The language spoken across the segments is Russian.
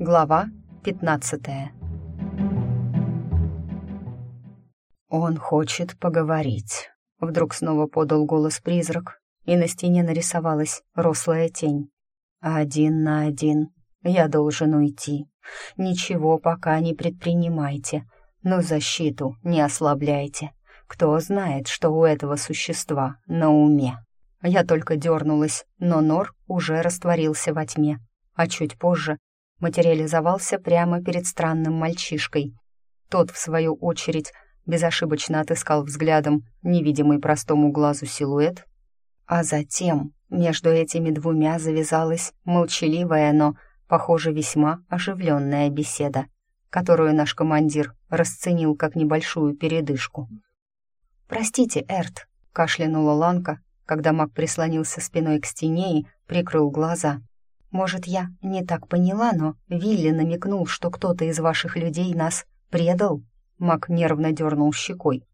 Глава 15 «Он хочет поговорить», — вдруг снова подал голос призрак, и на стене нарисовалась рослая тень. «Один на один. Я должен уйти. Ничего пока не предпринимайте, но защиту не ослабляйте. Кто знает, что у этого существа на уме?» Я только дернулась, но нор уже растворился во тьме, а чуть позже материализовался прямо перед странным мальчишкой. Тот, в свою очередь, безошибочно отыскал взглядом невидимый простому глазу силуэт, а затем между этими двумя завязалась молчаливая, но, похоже, весьма оживленная беседа, которую наш командир расценил как небольшую передышку. «Простите, Эрт», — кашлянула Ланка, когда маг прислонился спиной к стене и прикрыл глаза. «Может, я не так поняла, но Вилли намекнул, что кто-то из ваших людей нас предал?» Мак нервно дернул щекой.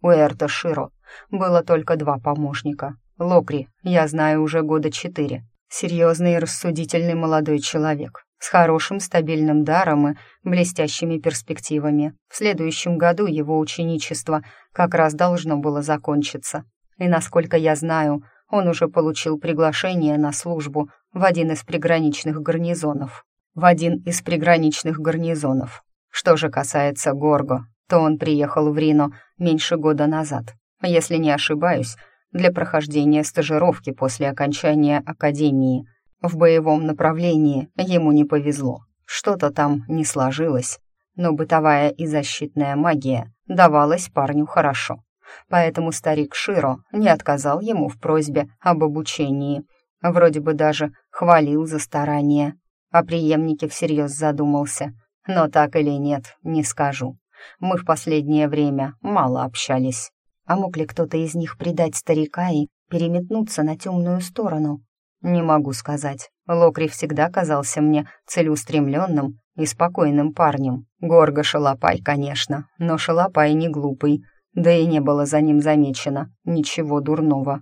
«У Эрта Широ было только два помощника. Локри, я знаю уже года четыре. Серьезный и рассудительный молодой человек, с хорошим стабильным даром и блестящими перспективами. В следующем году его ученичество как раз должно было закончиться. И, насколько я знаю, он уже получил приглашение на службу в один из приграничных гарнизонов. В один из приграничных гарнизонов. Что же касается Горго, то он приехал в Рино меньше года назад. Если не ошибаюсь, для прохождения стажировки после окончания академии. В боевом направлении ему не повезло. Что-то там не сложилось, но бытовая и защитная магия давалась парню хорошо. Поэтому старик Широ не отказал ему в просьбе об обучении. Вроде бы даже хвалил за старание. О преемнике всерьез задумался. Но так или нет, не скажу. Мы в последнее время мало общались. А мог ли кто-то из них предать старика и переметнуться на темную сторону? Не могу сказать. Локри всегда казался мне целеустремленным и спокойным парнем. Горго Шалопай, конечно, но Шалопай не глупый, да и не было за ним замечено ничего дурного.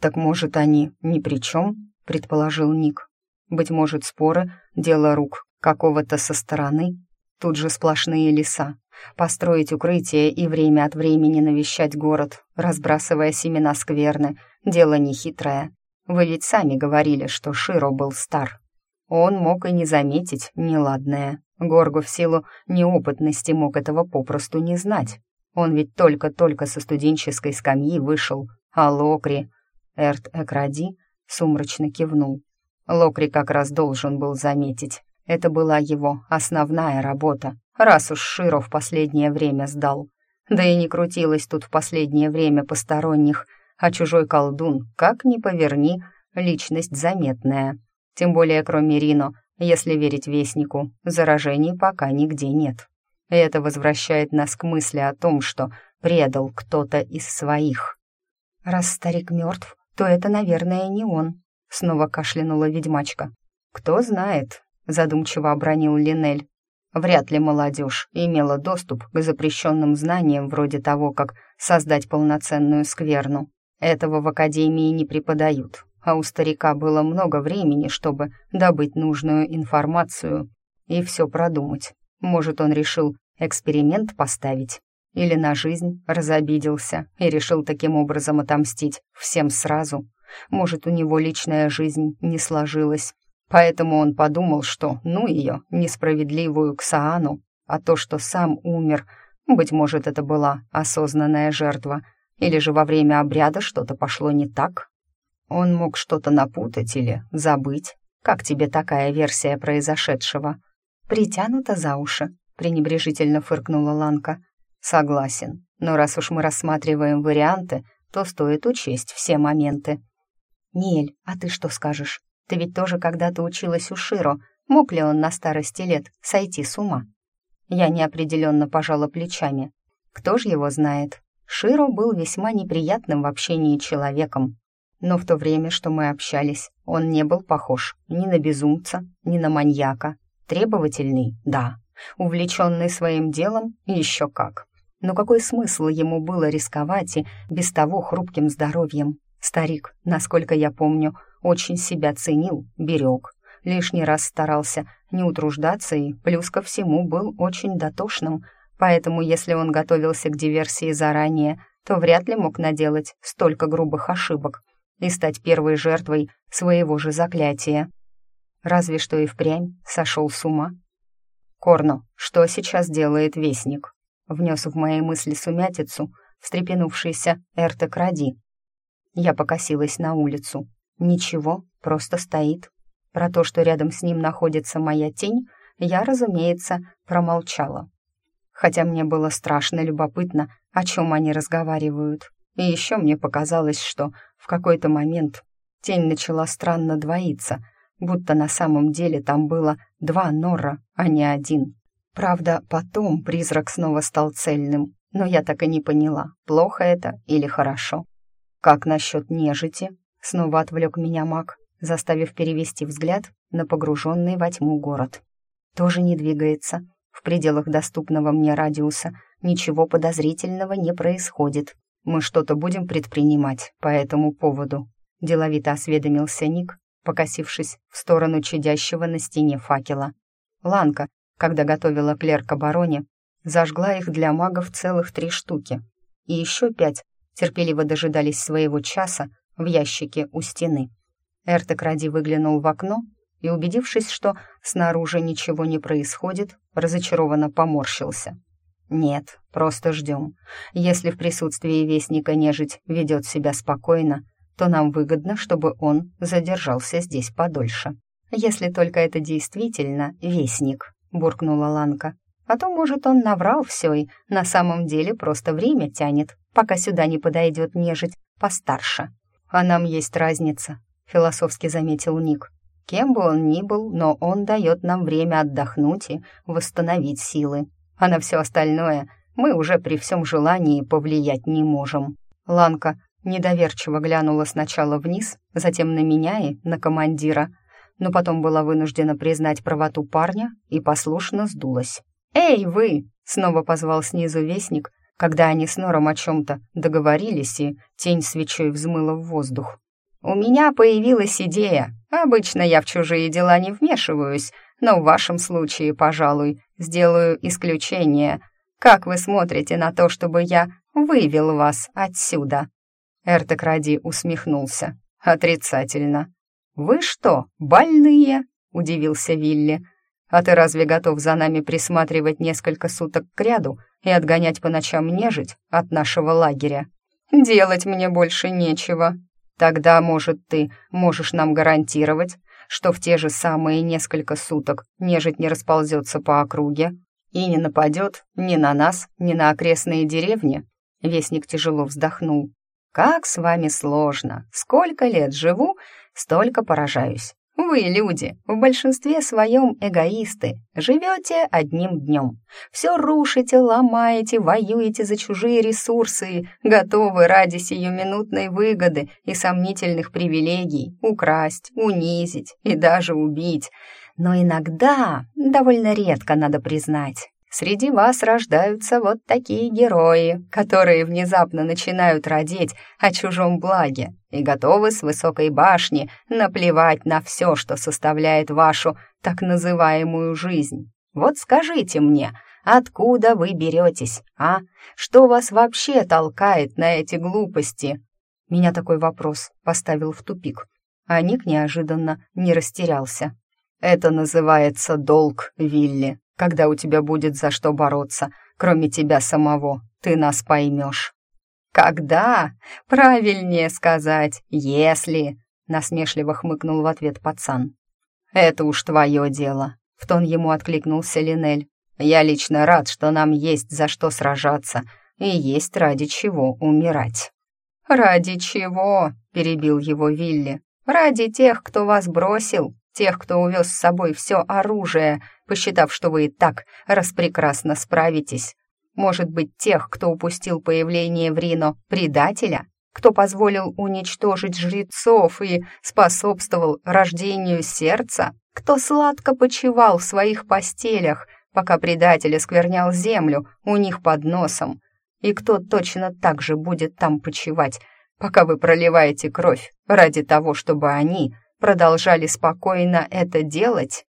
«Так, может, они ни при чем?» — предположил Ник. «Быть может, споры — дело рук какого-то со стороны? Тут же сплошные леса. Построить укрытие и время от времени навещать город, разбрасывая семена скверны — дело нехитрое. Вы ведь сами говорили, что Широ был стар. Он мог и не заметить неладное. Горгу в силу неопытности мог этого попросту не знать. Он ведь только-только со студенческой скамьи вышел, а Локри... Эрт Экради сумрачно кивнул. Локри как раз должен был заметить. Это была его основная работа, раз уж Широ в последнее время сдал. Да и не крутилось тут в последнее время посторонних, а чужой колдун, как ни поверни, личность заметная. Тем более, кроме Рино, если верить Вестнику, заражений пока нигде нет. Это возвращает нас к мысли о том, что предал кто-то из своих. «Раз старик мертв, то это, наверное, не он», — снова кашлянула ведьмачка. «Кто знает», — задумчиво обронил Линель. «Вряд ли молодежь имела доступ к запрещенным знаниям вроде того, как создать полноценную скверну. Этого в академии не преподают, а у старика было много времени, чтобы добыть нужную информацию и все продумать. Может, он решил эксперимент поставить? Или на жизнь разобиделся и решил таким образом отомстить всем сразу? Может, у него личная жизнь не сложилась, поэтому он подумал, что ну ее, несправедливую Ксаану, а то, что сам умер, быть может, это была осознанная жертва, или же во время обряда что-то пошло не так? Он мог что-то напутать или забыть. Как тебе такая версия произошедшего? «Притянута за уши», — пренебрежительно фыркнула Ланка. «Согласен, но раз уж мы рассматриваем варианты, то стоит учесть все моменты». «Нель, а ты что скажешь? Ты ведь тоже когда-то училась у Широ. Мог ли он на старости лет сойти с ума?» Я неопределенно пожала плечами. Кто ж его знает? Широ был весьма неприятным в общении человеком. Но в то время, что мы общались, он не был похож ни на безумца, ни на маньяка. Требовательный, да. Увлеченный своим делом, еще как. Но какой смысл ему было рисковать и без того хрупким здоровьем? Старик, насколько я помню, очень себя ценил, берег. лишний раз старался не утруждаться и, плюс ко всему, был очень дотошным, поэтому если он готовился к диверсии заранее, то вряд ли мог наделать столько грубых ошибок и стать первой жертвой своего же заклятия. Разве что и впрямь сошел с ума. «Корно, что сейчас делает Вестник?» Внес в мои мысли сумятицу встрепенувшийся Эртек Ради. Я покосилась на улицу. Ничего, просто стоит. Про то, что рядом с ним находится моя тень, я, разумеется, промолчала. Хотя мне было страшно любопытно, о чем они разговаривают. И еще мне показалось, что в какой-то момент тень начала странно двоиться, будто на самом деле там было два Нора, а не один. Правда, потом призрак снова стал цельным, но я так и не поняла, плохо это или хорошо. «Как насчет нежити?» — снова отвлек меня маг, заставив перевести взгляд на погруженный во тьму город. «Тоже не двигается. В пределах доступного мне радиуса ничего подозрительного не происходит. Мы что-то будем предпринимать по этому поводу», — деловито осведомился Ник, покосившись в сторону чадящего на стене факела. Ланка, когда готовила клер к обороне, зажгла их для магов целых три штуки, и еще пять терпеливо дожидались своего часа в ящике у стены. Эртек ради выглянул в окно и, убедившись, что снаружи ничего не происходит, разочарованно поморщился. «Нет, просто ждем. Если в присутствии Вестника нежить ведет себя спокойно, то нам выгодно, чтобы он задержался здесь подольше. Если только это действительно Вестник», — буркнула Ланка. «А то, может, он наврал все и на самом деле просто время тянет, пока сюда не подойдет нежить постарше. А нам есть разница, философски заметил Ник. Кем бы он ни был, но он дает нам время отдохнуть и восстановить силы. А на все остальное мы уже при всем желании повлиять не можем. Ланка недоверчиво глянула сначала вниз, затем на меня и на командира, но потом была вынуждена признать правоту парня и послушно сдулась. «Эй, вы!» — снова позвал снизу вестник, когда они с Нором о чем-то договорились, и тень свечой взмыла в воздух. «У меня появилась идея. Обычно я в чужие дела не вмешиваюсь, но в вашем случае, пожалуй, сделаю исключение. Как вы смотрите на то, чтобы я вывел вас отсюда?» Эртек Ради усмехнулся. «Отрицательно». «Вы что, больные?» — удивился Вилли. «А ты разве готов за нами присматривать несколько суток кряду и отгонять по ночам нежить от нашего лагеря. Делать мне больше нечего. Тогда, может, ты можешь нам гарантировать, что в те же самые несколько суток нежить не расползется по округе и не нападет ни на нас, ни на окрестные деревни?» Вестник тяжело вздохнул. «Как с вами сложно! Сколько лет живу, столько поражаюсь. Вы, люди, в большинстве своем эгоисты, живете одним днем. Все рушите, ломаете, воюете за чужие ресурсы, готовы ради сиюминутной выгоды и сомнительных привилегий украсть, унизить и даже убить. Но иногда, довольно редко надо признать, Среди вас рождаются вот такие герои, которые внезапно начинают родить о чужом благе и готовы с высокой башни наплевать на все, что составляет вашу так называемую жизнь. Вот скажите мне, откуда вы беретесь, а? Что вас вообще толкает на эти глупости?» Меня такой вопрос поставил в тупик, а Ник неожиданно не растерялся. «Это называется долг, Вилли», когда у тебя будет за что бороться, кроме тебя самого, ты нас поймешь». «Когда? Правильнее сказать, если...» — насмешливо хмыкнул в ответ пацан. «Это уж твое дело», — в тон ему откликнулся Линель. «Я лично рад, что нам есть за что сражаться и есть ради чего умирать». «Ради чего?» — перебил его Вилли. «Ради тех, кто вас бросил, тех, кто увез с собой все оружие, посчитав, что вы и так распрекрасно справитесь. Может быть, тех, кто упустил появление в Рино предателя, кто позволил уничтожить жрецов и способствовал рождению сердца, кто сладко почивал в своих постелях, пока предатель осквернял землю у них под носом, и кто точно так же будет там почивать, пока вы проливаете кровь ради того, чтобы они продолжали спокойно это делать?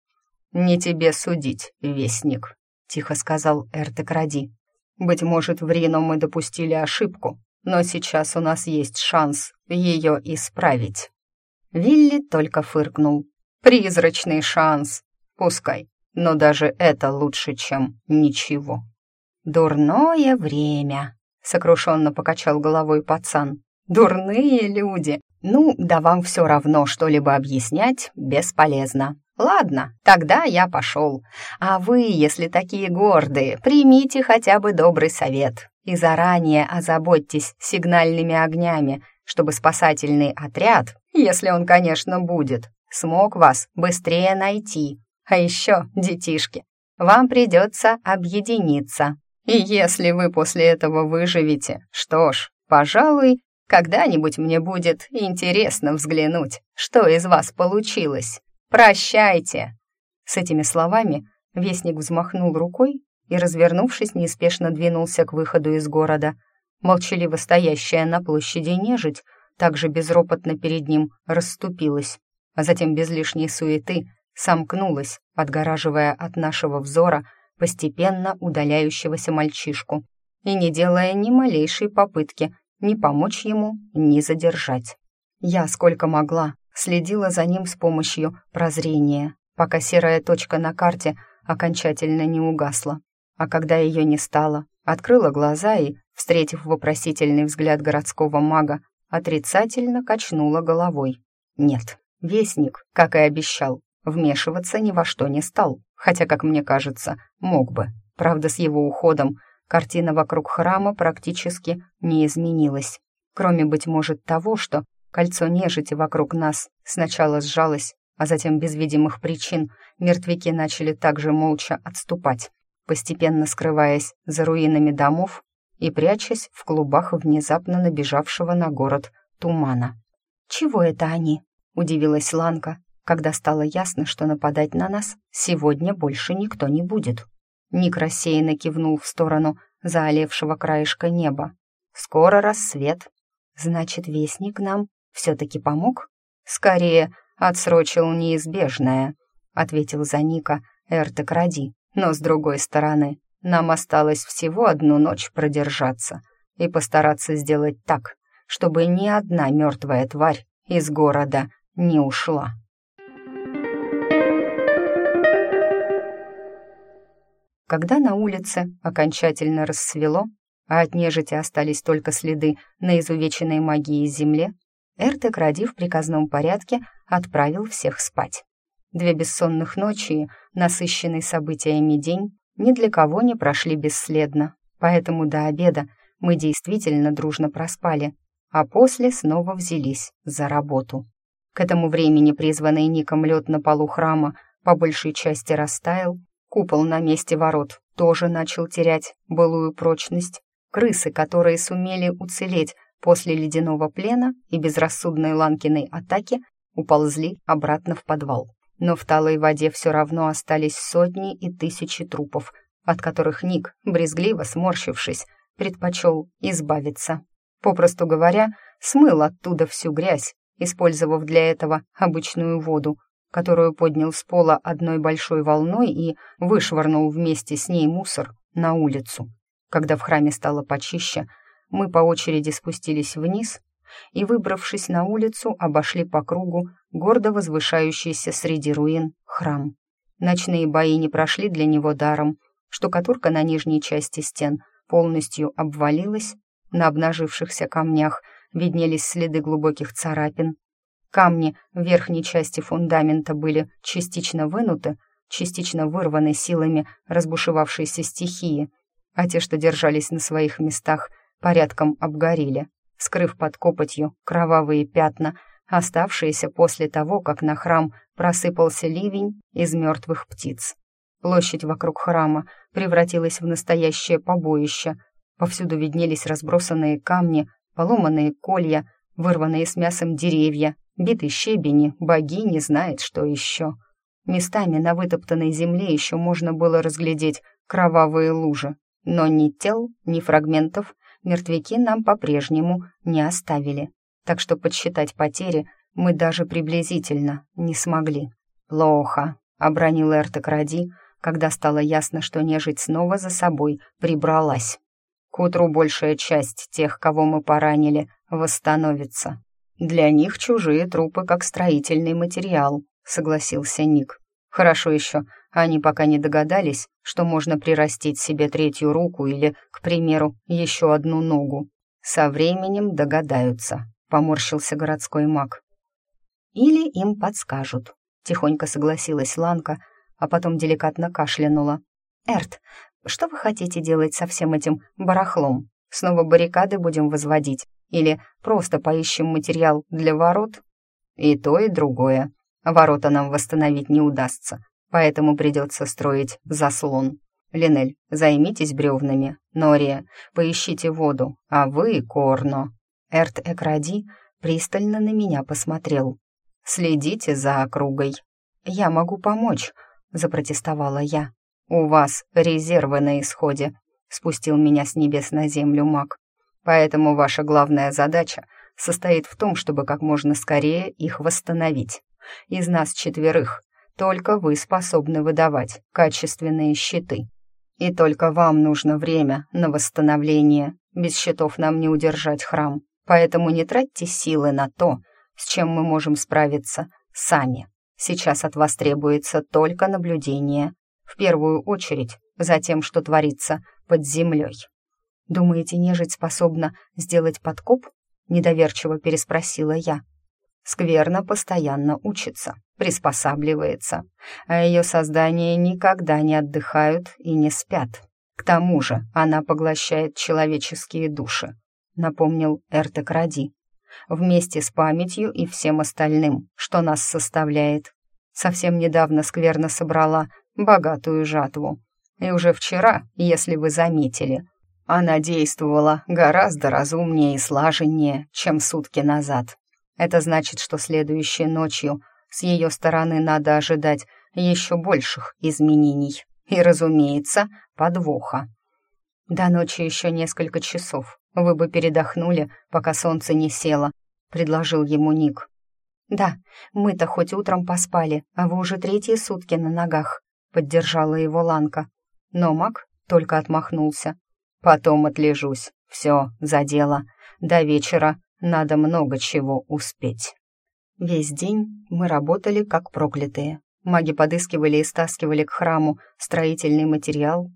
«Не тебе судить, вестник», — тихо сказал Эртекради. «Быть может, в Рино мы допустили ошибку, но сейчас у нас есть шанс ее исправить». Вилли только фыркнул. «Призрачный шанс. Пускай, но даже это лучше, чем ничего». «Дурное время», — сокрушенно покачал головой пацан. «Дурные люди. Ну, да вам все равно что-либо объяснять бесполезно. Ладно, тогда я пошел. А вы, если такие гордые, примите хотя бы добрый совет и заранее озаботьтесь сигнальными огнями, чтобы спасательный отряд, если он, конечно, будет, смог вас быстрее найти. А еще, детишки, вам придется объединиться. И если вы после этого выживете, что ж, пожалуй, когда-нибудь мне будет интересно взглянуть, что из вас получилось. Прощайте!» С этими словами вестник взмахнул рукой и, развернувшись, неспешно двинулся к выходу из города. Молчаливо стоящая на площади нежить также безропотно перед ним расступилась, а затем без лишней суеты сомкнулась, отгораживая от нашего взора постепенно удаляющегося мальчишку и не делая ни малейшей попытки ни помочь ему, ни задержать. Я, сколько могла, следила за ним с помощью прозрения, пока серая точка на карте окончательно не угасла. А когда ее не стало, открыла глаза и, встретив вопросительный взгляд городского мага, отрицательно качнула головой. Нет, вестник, как и обещал, вмешиваться ни во что не стал, хотя, как мне кажется, мог бы. Правда, с его уходом картина вокруг храма практически не изменилась. Кроме, быть может, того, что кольцо нежити вокруг нас сначала сжалось, а затем без видимых причин мертвяки начали также молча отступать, постепенно скрываясь за руинами домов и прячась в клубах внезапно набежавшего на город тумана. «Чего это они?» — удивилась Ланка, когда стало ясно, что нападать на нас сегодня больше никто не будет. Ник рассеянно кивнул в сторону заолевшего краешка неба. «Скоро рассвет. Значит, вестник нам все-таки помог?» «Скорее, отсрочил неизбежное», — ответил за Ника Эртек Ради. «Но, с другой стороны, нам осталось всего одну ночь продержаться и постараться сделать так, чтобы ни одна мертвая тварь из города не ушла». Когда на улице окончательно рассвело, а от нежити остались только следы на изувеченной магии земле, Эртек Ради в приказном порядке отправил всех спать. Две бессонных ночи, насыщенный событиями день, ни для кого не прошли бесследно, поэтому до обеда мы действительно дружно проспали, а после снова взялись за работу. К этому времени призванный Ником лед на полу храма по большей части растаял, купол на месте ворот тоже начал терять былую прочность. Крысы, которые сумели уцелеть после ледяного плена и безрассудной Ланкиной атаки уползли обратно в подвал. Но в талой воде все равно остались сотни и тысячи трупов, от которых Ник, брезгливо сморщившись, предпочел избавиться. Попросту говоря, смыл оттуда всю грязь, использовав для этого обычную воду, которую поднял с пола одной большой волной и вышвырнул вместе с ней мусор на улицу. Когда в храме стало почище, мы по очереди спустились вниз и, выбравшись на улицу, обошли по кругу гордо возвышающийся среди руин храм. Ночные бои не прошли для него даром. Штукатурка на нижней части стен полностью обвалилась, на обнажившихся камнях виднелись следы глубоких царапин. Камни в верхней части фундамента были частично вынуты, частично вырваны силами разбушевавшейся стихии, а те, что держались на своих местах, порядком обгорели, скрыв под копотью кровавые пятна, оставшиеся после того, как на храм просыпался ливень из мертвых птиц. Площадь вокруг храма превратилась в настоящее побоище. Повсюду виднелись разбросанные камни, поломанные колья, вырванные с мясом деревья, битые щебени, богини знает, что еще. Местами на вытоптанной земле еще можно было разглядеть кровавые лужи, но ни тел, ни фрагментов мертвяки нам по-прежнему не оставили, так что подсчитать потери мы даже приблизительно не смогли. «Плохо», — обронил Эртек Ради, когда стало ясно, что нежить снова за собой прибралась. «К утру большая часть тех, кого мы поранили, восстановится. Для них чужие трупы как строительный материал», — согласился Ник. «Хорошо еще, они пока не догадались, что можно прирастить себе третью руку или, к примеру, еще одну ногу. Со временем догадаются», — поморщился городской маг. «Или им подскажут», — тихонько согласилась Ланка, а потом деликатно кашлянула. «Эрт, что вы хотите делать со всем этим барахлом? Снова баррикады будем возводить? Или просто поищем материал для ворот?» «И то, и другое. Ворота нам восстановить не удастся, поэтому придется строить заслон. Линель, займитесь бревнами. Нория, поищите воду, а вы, Корно». Эрт Экради пристально на меня посмотрел. «Следите за округой». «Я могу помочь», — запротестовала я. «У вас резервы на исходе», — спустил меня с небес на землю маг. «Поэтому ваша главная задача состоит в том, чтобы как можно скорее их восстановить. Из нас четверых только вы способны выдавать качественные щиты. И только вам нужно время на восстановление. Без щитов нам не удержать храм. Поэтому не тратьте силы на то, с чем мы можем справиться сами. Сейчас от вас требуется только наблюдение. В первую очередь за тем, что творится под землей. «Думаете, нежить способна сделать подкоп?» — недоверчиво переспросила я. Скверно постоянно учится, приспосабливается, а ее создания никогда не отдыхают и не спят. К тому же она поглощает человеческие души, напомнил Эртек Ради, вместе с памятью и всем остальным, что нас составляет. Совсем недавно скверно собрала богатую жатву. И уже вчера, если вы заметили, она действовала гораздо разумнее и слаженнее, чем сутки назад. Это значит, что следующей ночью с ее стороны надо ожидать еще больших изменений. И, разумеется, подвоха. До ночи еще несколько часов. Вы бы передохнули, пока солнце не село, предложил ему Ник. Да, мы-то хоть утром поспали, а вы уже третьи сутки на ногах, поддержала его Ланка. Но Мак только отмахнулся. Потом отлежусь. Все, за дело. До вечера надо много чего успеть. Весь день мы работали как проклятые. Маги подыскивали и стаскивали к храму строительный материал.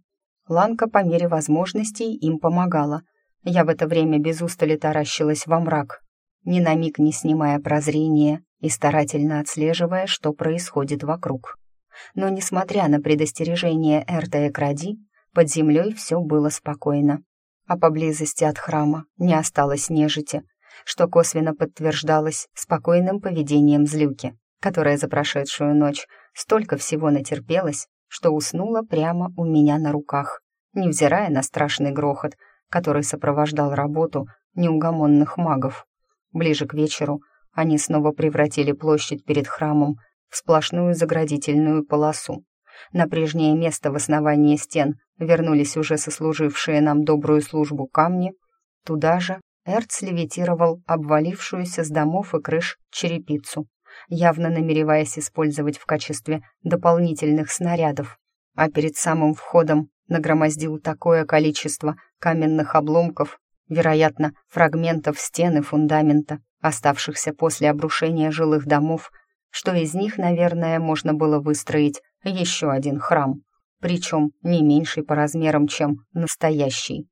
Ланка по мере возможностей им помогала. Я в это время без устали таращилась во мрак, ни на миг не снимая прозрения и старательно отслеживая, что происходит вокруг. Но, несмотря на предостережение Эрта Кради, под землей все было спокойно. А поблизости от храма не осталось нежити, что косвенно подтверждалось спокойным поведением злюки, которая за прошедшую ночь столько всего натерпелась, что уснула прямо у меня на руках, невзирая на страшный грохот, который сопровождал работу неугомонных магов. Ближе к вечеру они снова превратили площадь перед храмом в сплошную заградительную полосу. На прежнее место в основании стен вернулись уже сослужившие нам добрую службу камни, туда же Эрц левитировал обвалившуюся с домов и крыш черепицу, явно намереваясь использовать в качестве дополнительных снарядов. А перед самым входом нагромоздил такое количество каменных обломков, вероятно, фрагментов стен и фундамента, оставшихся после обрушения жилых домов, что из них, наверное, можно было выстроить еще один храм, причем не меньший по размерам, чем настоящий.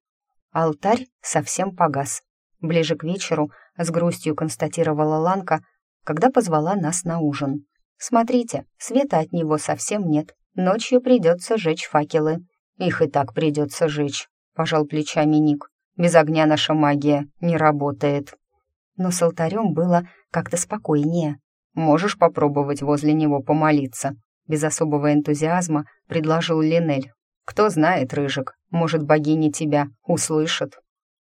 Алтарь совсем погас, Ближе к вечеру с грустью констатировала Ланка, когда позвала нас на ужин. «Смотрите, света от него совсем нет. Ночью придется жечь факелы». «Их и так придется жечь», — пожал плечами Ник. «Без огня наша магия не работает». Но с алтарем было как-то спокойнее. «Можешь попробовать возле него помолиться», — без особого энтузиазма предложил Линель. «Кто знает, Рыжик, может, богини тебя услышат».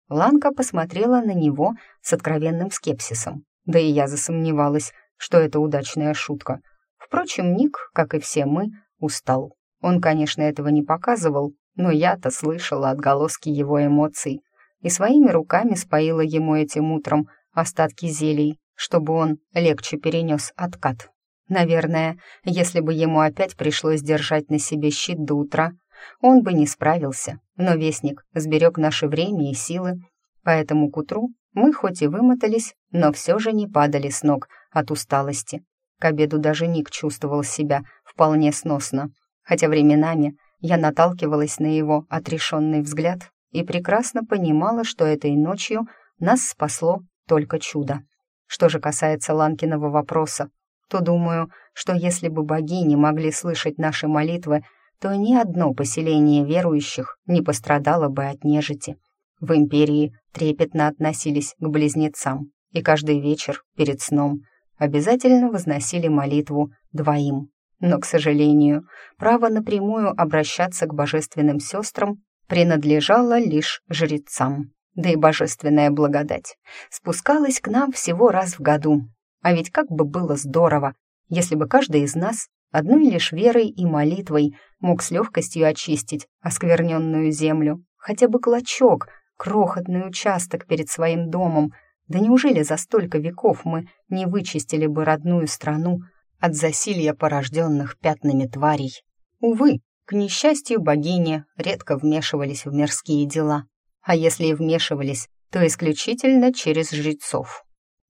Ланка посмотрела на него с откровенным скепсисом. Да и я засомневалась, что это удачная шутка. Впрочем, Ник, как и все мы, устал. Он, конечно, этого не показывал, но я-то слышала отголоски его эмоций и своими руками споила ему этим утром остатки зелий, чтобы он легче перенес откат. Наверное, если бы ему опять пришлось держать на себе щит до утра, он бы не справился, но Вестник сберег наше время и силы, поэтому к утру мы хоть и вымотались, но все же не падали с ног от усталости. К обеду даже Ник чувствовал себя вполне сносно, хотя временами я наталкивалась на его отрешенный взгляд и прекрасно понимала, что этой ночью нас спасло только чудо. Что же касается Ланкиного вопроса, то думаю, что если бы богини могли слышать наши молитвы, то ни одно поселение верующих не пострадало бы от нежити. В империи трепетно относились к близнецам, и каждый вечер перед сном обязательно возносили молитву двоим. Но, к сожалению, право напрямую обращаться к божественным сестрам принадлежало лишь жрецам. Да и божественная благодать спускалась к нам всего раз в году. А ведь как бы было здорово, если бы каждый из нас одной лишь верой и молитвой мог с легкостью очистить оскверненную землю, хотя бы клочок, крохотный участок перед своим домом. Да неужели за столько веков мы не вычистили бы родную страну от засилья порожденных пятнами тварей? Увы, к несчастью, богини редко вмешивались в мирские дела. А если и вмешивались, то исключительно через жрецов.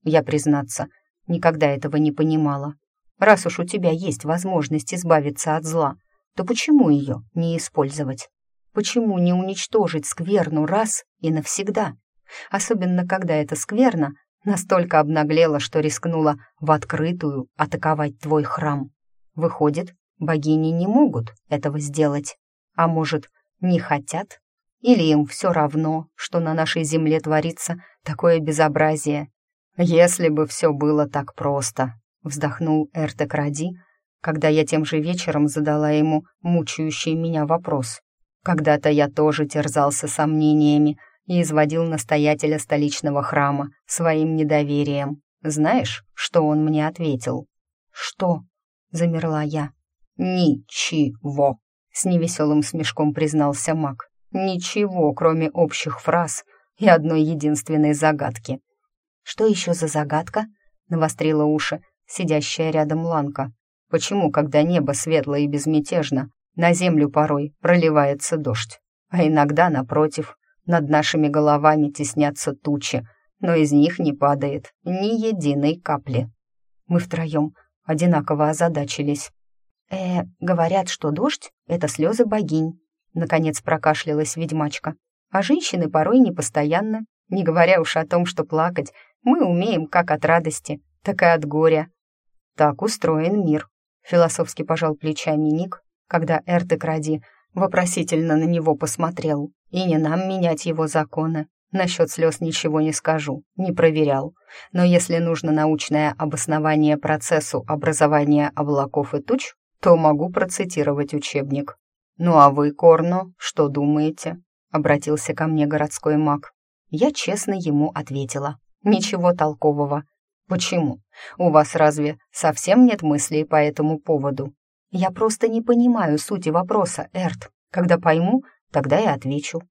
Я, признаться, никогда этого не понимала. Раз уж у тебя есть возможность избавиться от зла, то почему ее не использовать? Почему не уничтожить скверну раз и навсегда? Особенно, когда эта скверна настолько обнаглела, что рискнула в открытую атаковать твой храм. Выходит, богини не могут этого сделать. А может, не хотят? Или им все равно, что на нашей земле творится такое безобразие? Если бы все было так просто, вздохнул Эртек Ради, когда я тем же вечером задала ему мучающий меня вопрос. Когда-то я тоже терзался сомнениями и изводил настоятеля столичного храма своим недоверием. Знаешь, что он мне ответил? «Что?» — замерла я. «Ничего», — с невеселым смешком признался маг. «Ничего, кроме общих фраз и одной единственной загадки». «Что еще за загадка?» — навострила уши сидящая рядом Ланка. «Почему, когда небо светло и безмятежно, на землю порой проливается дождь, а иногда, напротив, над нашими головами теснятся тучи, но из них не падает ни единой капли?» Мы втроем одинаково озадачились. «Э, говорят, что дождь — это слезы богинь», — наконец прокашлялась ведьмачка. «А женщины порой непостоянно, не говоря уж о том, что плакать мы умеем как от радости, так и от горя. Так устроен мир», — философски пожал плечами Ник, когда Эртек Ради вопросительно на него посмотрел. «И не нам менять его законы. Насчет слез ничего не скажу, не проверял. Но если нужно научное обоснование процессу образования облаков и туч, то могу процитировать учебник. «Ну а вы, Корно, что думаете?» — обратился ко мне городской маг. Я честно ему ответила. «Ничего толкового. Почему? У вас разве совсем нет мыслей по этому поводу?» «Я просто не понимаю сути вопроса, Эрт. Когда пойму, тогда и отвечу».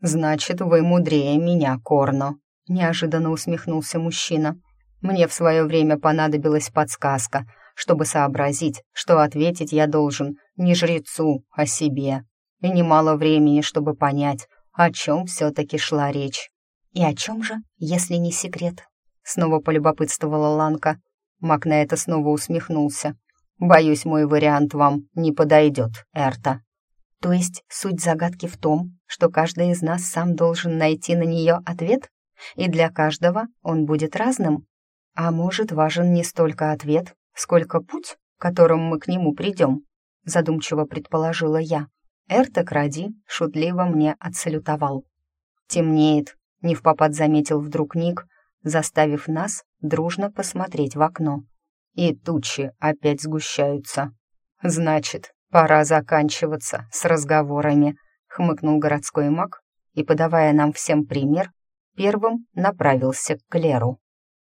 «Значит, вы мудрее меня, Корно», — неожиданно усмехнулся мужчина. «Мне в свое время понадобилась подсказка — чтобы сообразить, что ответить я должен не жрецу, а себе. И немало времени, чтобы понять, о чем все-таки шла речь. «И о чем же, если не секрет?» Снова полюбопытствовала Ланка. Мак на это снова усмехнулся. «Боюсь, мой вариант вам не подойдет, Эрта». «То есть суть загадки в том, что каждый из нас сам должен найти на нее ответ? И для каждого он будет разным? А может, важен не столько ответ, сколько путь, которым мы к нему придем», — задумчиво предположила я. Эртек Ради шутливо мне отсалютовал. «Темнеет», — не в попад заметил вдруг Ник, заставив нас дружно посмотреть в окно. И тучи опять сгущаются. «Значит, пора заканчиваться с разговорами», — хмыкнул городской маг и, подавая нам всем пример, первым направился к Клеру.